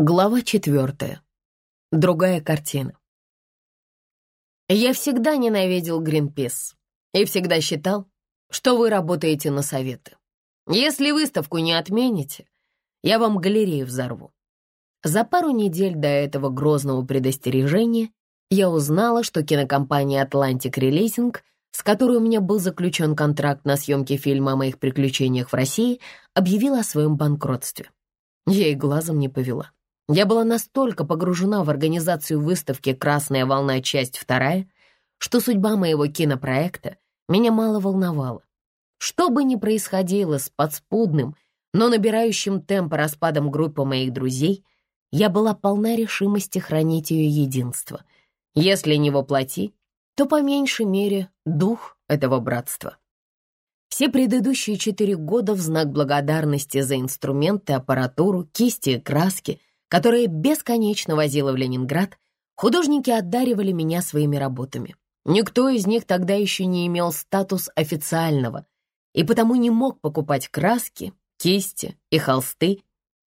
Глава четвертая. Другая картина. Я всегда ненавидел Гринпис и всегда считал, что вы работаете на советы. Если выставку не отмените, я вам галерею взорву. За пару недель до этого грозного предостережения я узнала, что кинокомпания Atlantic Releasing, с которой у меня был заключен контракт на съемки фильма о моих приключениях в России, объявила о своем банкротстве. Я и глазом не повела. Я была настолько погружена в организацию выставки «Красная волна. Часть вторая», что судьба моего кинопроекта меня мало волновала. Что бы ни происходило с подспудным, но набирающим темп распадом группы моих друзей, я была полна решимости хранить ее единство. Если не воплоти, то по меньшей мере дух этого братства. Все предыдущие четыре года в знак благодарности за инструменты, аппаратуру, кисти и краски — которое бесконечно возила в Ленинград, художники одаривали меня своими работами. Никто из них тогда еще не имел статус официального и потому не мог покупать краски, кисти и холсты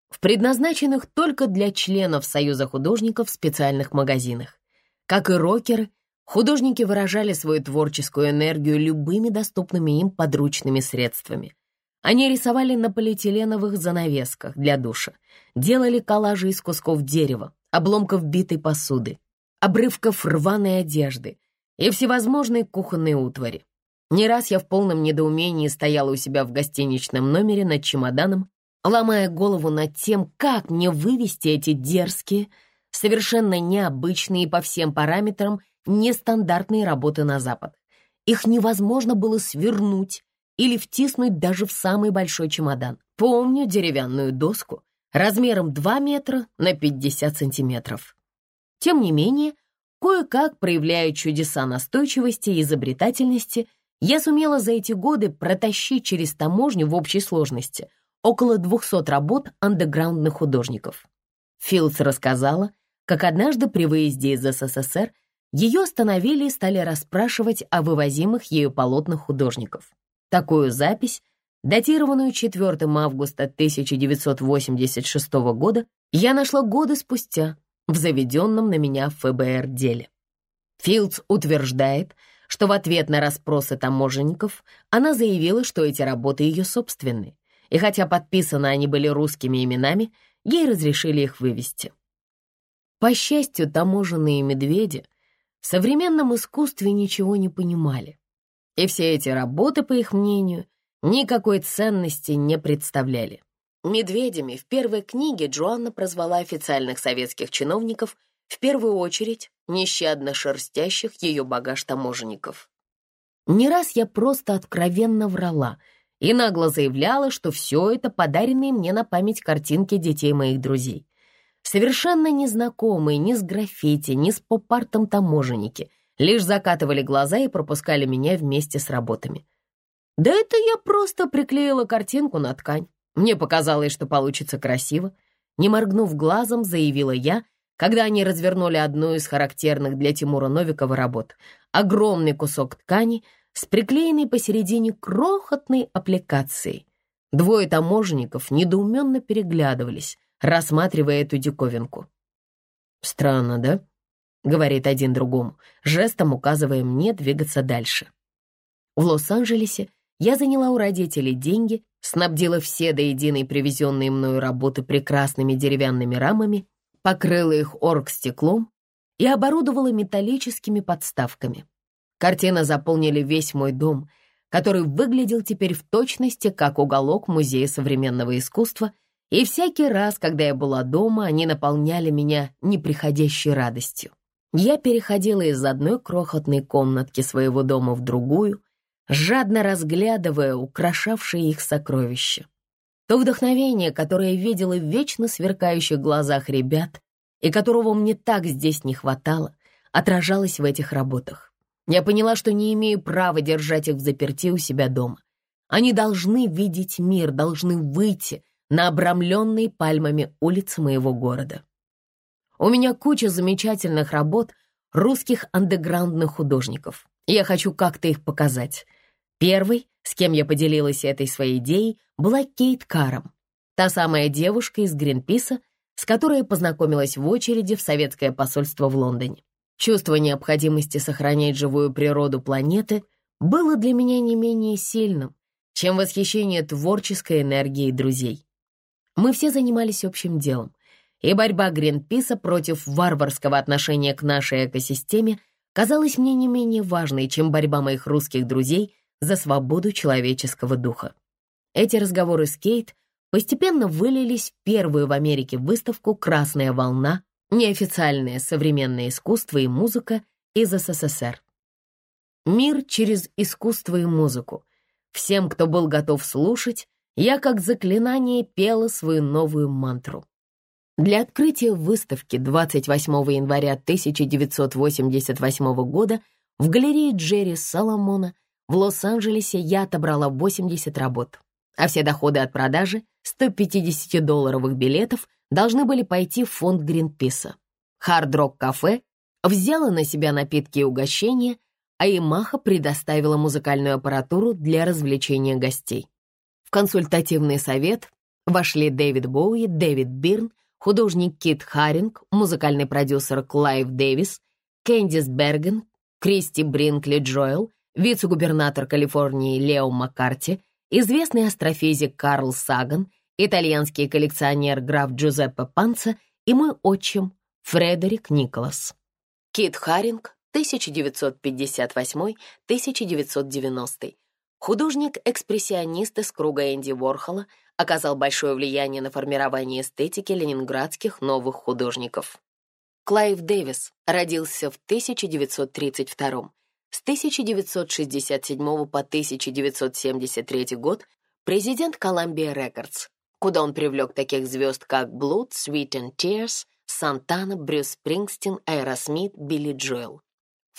в предназначенных только для членов Союза художников специальных магазинах. Как и рокеры, художники выражали свою творческую энергию любыми доступными им подручными средствами. Они рисовали на полиэтиленовых занавесках для душа, делали коллажи из кусков дерева, обломков битой посуды, обрывков рваной одежды и всевозможные кухонные утвари. Не раз я в полном недоумении стояла у себя в гостиничном номере над чемоданом, ломая голову над тем, как мне вывести эти дерзкие, совершенно необычные по всем параметрам нестандартные работы на Запад. Их невозможно было свернуть, или втиснуть даже в самый большой чемодан. Помню деревянную доску размером 2 метра на 50 сантиметров. Тем не менее, кое-как проявляя чудеса настойчивости и изобретательности, я сумела за эти годы протащить через таможню в общей сложности около 200 работ андеграундных художников. Филдс рассказала, как однажды при выезде из СССР ее остановили и стали расспрашивать о вывозимых ею полотнах художников. Такую запись, датированную 4 августа 1986 года, я нашла годы спустя в заведенном на меня ФБР деле. Филдс утверждает, что в ответ на расспросы таможенников она заявила, что эти работы ее собственные, и хотя подписаны они были русскими именами, ей разрешили их вывести. По счастью, таможенные медведи в современном искусстве ничего не понимали и все эти работы, по их мнению, никакой ценности не представляли. Медведями в первой книге Джоанна прозвала официальных советских чиновников, в первую очередь нещадно шерстящих ее багаж таможенников. Не раз я просто откровенно врала и нагло заявляла, что все это подаренные мне на память картинки детей моих друзей. Совершенно незнакомые ни с граффити, ни с поп-артом таможенники — лишь закатывали глаза и пропускали меня вместе с работами. Да это я просто приклеила картинку на ткань. Мне показалось, что получится красиво. Не моргнув глазом, заявила я, когда они развернули одну из характерных для Тимура Новикова работ. Огромный кусок ткани с приклеенной посередине крохотной аппликацией. Двое таможенников недоуменно переглядывались, рассматривая эту диковинку. «Странно, да?» — говорит один другому, жестом указывая мне двигаться дальше. В Лос-Анджелесе я заняла у родителей деньги, снабдила все до единой привезенные мною работы прекрасными деревянными рамами, покрыла их оргстеклом и оборудовала металлическими подставками. Картины заполнили весь мой дом, который выглядел теперь в точности как уголок Музея современного искусства, и всякий раз, когда я была дома, они наполняли меня неприходящей радостью. Я переходила из одной крохотной комнатки своего дома в другую, жадно разглядывая украшавшие их сокровища. То вдохновение, которое я видела в вечно сверкающих глазах ребят и которого мне так здесь не хватало, отражалось в этих работах. Я поняла, что не имею права держать их в заперти у себя дома. Они должны видеть мир, должны выйти на обрамленные пальмами улицы моего города. У меня куча замечательных работ русских андеграундных художников. Я хочу как-то их показать. Первый, с кем я поделилась этой своей идеей, была Кейт Каром, та самая девушка из Гринписа, с которой познакомилась в очереди в советское посольство в Лондоне. Чувство необходимости сохранять живую природу планеты было для меня не менее сильным, чем восхищение творческой энергией друзей. Мы все занимались общим делом, и борьба Гринписа против варварского отношения к нашей экосистеме казалась мне не менее важной, чем борьба моих русских друзей за свободу человеческого духа. Эти разговоры с Кейт постепенно вылились в первую в Америке выставку «Красная волна. Неофициальное современное искусство и музыка из СССР». Мир через искусство и музыку. Всем, кто был готов слушать, я как заклинание пела свою новую мантру. Для открытия выставки 28 января 1988 года в галерее Джерри Соломона в Лос-Анджелесе я отобрала 80 работ, а все доходы от продажи 150-долларовых билетов должны были пойти в фонд Гринписа. Хард-Рок Кафе взяла на себя напитки и угощения, а Ямаха предоставила музыкальную аппаратуру для развлечения гостей. В консультативный совет вошли Дэвид Боуи, Дэвид Бирн, художник Кит Харинг, музыкальный продюсер Клайв Дэвис, Кэндис Берген, Кристи Бринкли Джоэл, вице-губернатор Калифорнии Лео Маккарти, известный астрофизик Карл Саган, итальянский коллекционер граф Джузеппе Панца и мой отчим Фредерик Николас. Кит Харинг 1958-1990. Художник-экспрессионист из круга Энди Уорхола оказал большое влияние на формирование эстетики ленинградских новых художников. Клайв Дэвис родился в 1932 С 1967 по 1973 год президент Columbia Records, куда он привлек таких звезд, как Blood, Sweat and Tears, Сантана, Брюс Спрингстин, Аэросмит, Билли Джоэл.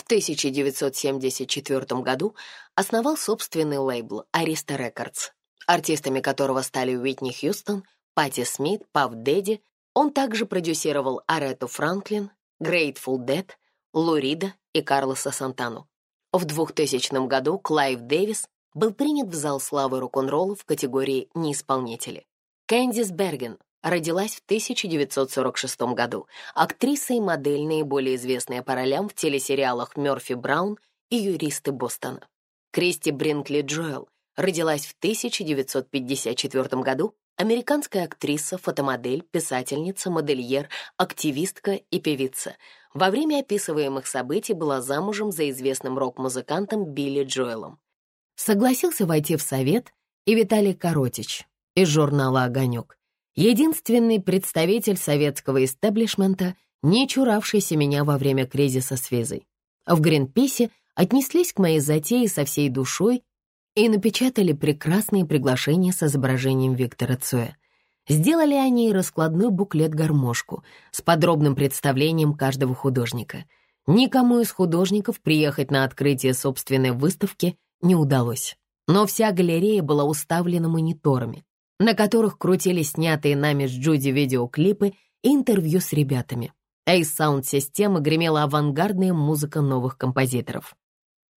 В 1974 году основал собственный лейбл Arista Records, артистами которого стали Уитни Хьюстон, Патти Смит, Пафф Дэдди. Он также продюсировал Арету Франклин, Grateful Dead, Лу Рида и Карлоса Сантану. В 2000 году Клайв Дэвис был принят в зал славы рок-н-ролла в категории «Неисполнители». Кэндис Берген родилась в 1946 году, актриса и модель, наиболее известная по ролям в телесериалах «Мёрфи Браун» и «Юристы Бостона». Кристи Бринкли Джоэл родилась в 1954 году, американская актриса, фотомодель, писательница, модельер, активистка и певица. Во время описываемых событий была замужем за известным рок-музыкантом Билли Джоэлом. Согласился войти в совет и Виталий Коротич из журнала «Огонек», единственный представитель советского истеблишмента, не чуравшийся меня во время кризиса с визой. В Гринписе отнеслись к моей затее со всей душой и напечатали прекрасные приглашения с изображением Виктора Цоя. Сделали они и раскладной буклет-гармошку с подробным представлением каждого художника. Никому из художников приехать на открытие собственной выставки не удалось. Но вся галерея была уставлена мониторами, на которых крутили снятые нами с Джуди видеоклипы и интервью с ребятами. А из саунд-системы гремела авангардная музыка новых композиторов.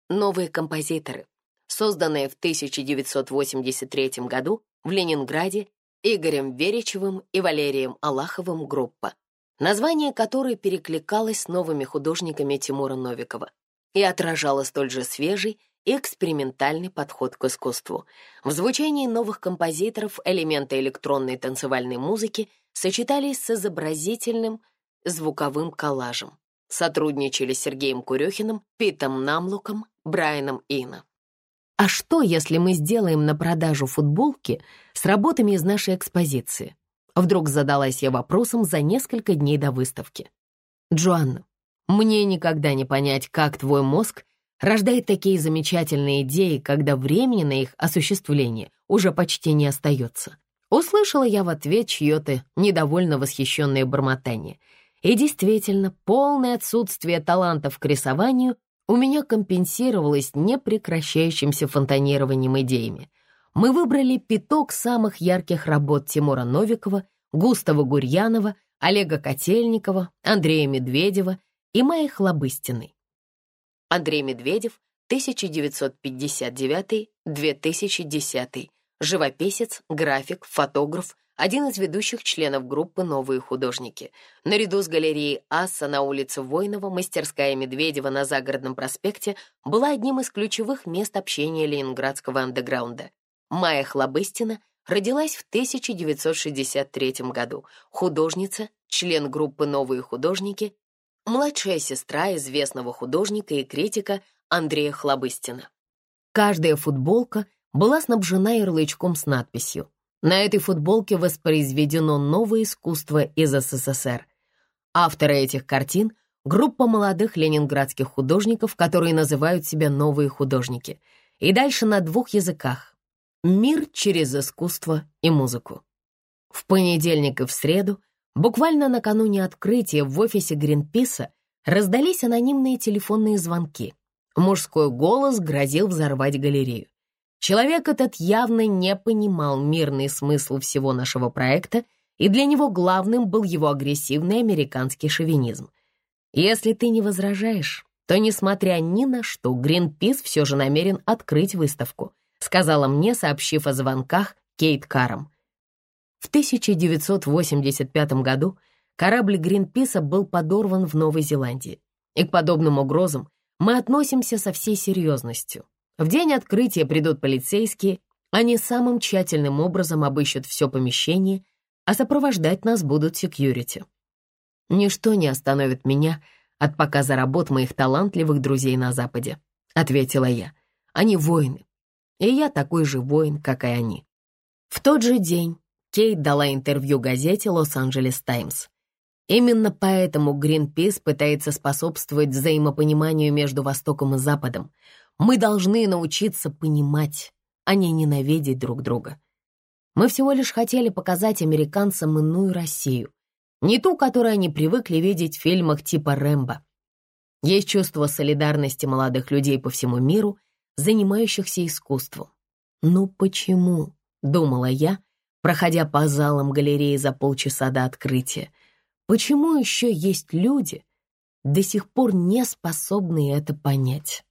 Новые композиторы созданная в 1983 году в Ленинграде Игорем Веричевым и Валерием Аллаховым группа, название которой перекликалось с новыми художниками Тимура Новикова и отражало столь же свежий экспериментальный подход к искусству. В звучании новых композиторов элементы электронной танцевальной музыки сочетались с изобразительным звуковым коллажем. Сотрудничали с Сергеем Курехиным, Питом Намлуком, Брайаном Ина. А что, если мы сделаем на продажу футболки с работами из нашей экспозиции? Вдруг задалась я вопросом за несколько дней до выставки. Джоанна, мне никогда не понять, как твой мозг рождает такие замечательные идеи, когда времени на их осуществление уже почти не остается. Услышала я в ответ чье-то недовольно восхищенное бормотание. И действительно, полное отсутствие талантов к рисованию у меня компенсировалось непрекращающимся фонтанированием идеями. Мы выбрали пяток самых ярких работ Тимура Новикова, Густава Гурьянова, Олега Котельникова, Андрея Медведева и Майи Хлобыстиной. Андрей Медведев, 1959-2010, живописец, график, фотограф, один из ведущих членов группы «Новые художники». Наряду с галереей Асса на улице Войнова, мастерская Медведева на Загородном проспекте была одним из ключевых мест общения ленинградского андеграунда. Майя Хлобыстина родилась в 1963 году. Художница, член группы «Новые художники», младшая сестра известного художника и критика Андрея Хлобыстина. Каждая футболка была снабжена ярлычком с надписью «На этой футболке воспроизведено новое искусство из СССР». Авторы этих картин — группа молодых ленинградских художников, которые называют себя «новые художники». И дальше на двух языках — «Мир через искусство и музыку». В понедельник и в среду, буквально накануне открытия в офисе Гринписа, раздались анонимные телефонные звонки — Мужской голос грозил взорвать галерею. Человек этот явно не понимал мирный смысл всего нашего проекта, и для него главным был его агрессивный американский шовинизм. Если ты не возражаешь, то, несмотря ни на что, Гринпис все же намерен открыть выставку, сказала мне, сообщив о звонках Кейт Каром. В 1985 году корабль Гринписа был подорван в Новой Зеландии, и к подобным угрозам мы относимся со всей серьезностью. В день открытия придут полицейские, они самым тщательным образом обыщут все помещение, а сопровождать нас будут секьюрити. Ничто не остановит меня от показа работ моих талантливых друзей на Западе, ответила я. Они воины, и я такой же воин, как и они. В тот же день Кейт дала интервью газете «Лос-Анджелес Таймс». Именно поэтому Гринпис пытается способствовать взаимопониманию между Востоком и Западом. Мы должны научиться понимать, а не ненавидеть друг друга. Мы всего лишь хотели показать американцам иную Россию, не ту, которую они привыкли видеть в фильмах типа «Рэмбо». Есть чувство солидарности молодых людей по всему миру, занимающихся искусством. «Ну почему?» — думала я, проходя по залам галереи за полчаса до открытия — Почему еще есть люди, до сих пор не способные это понять?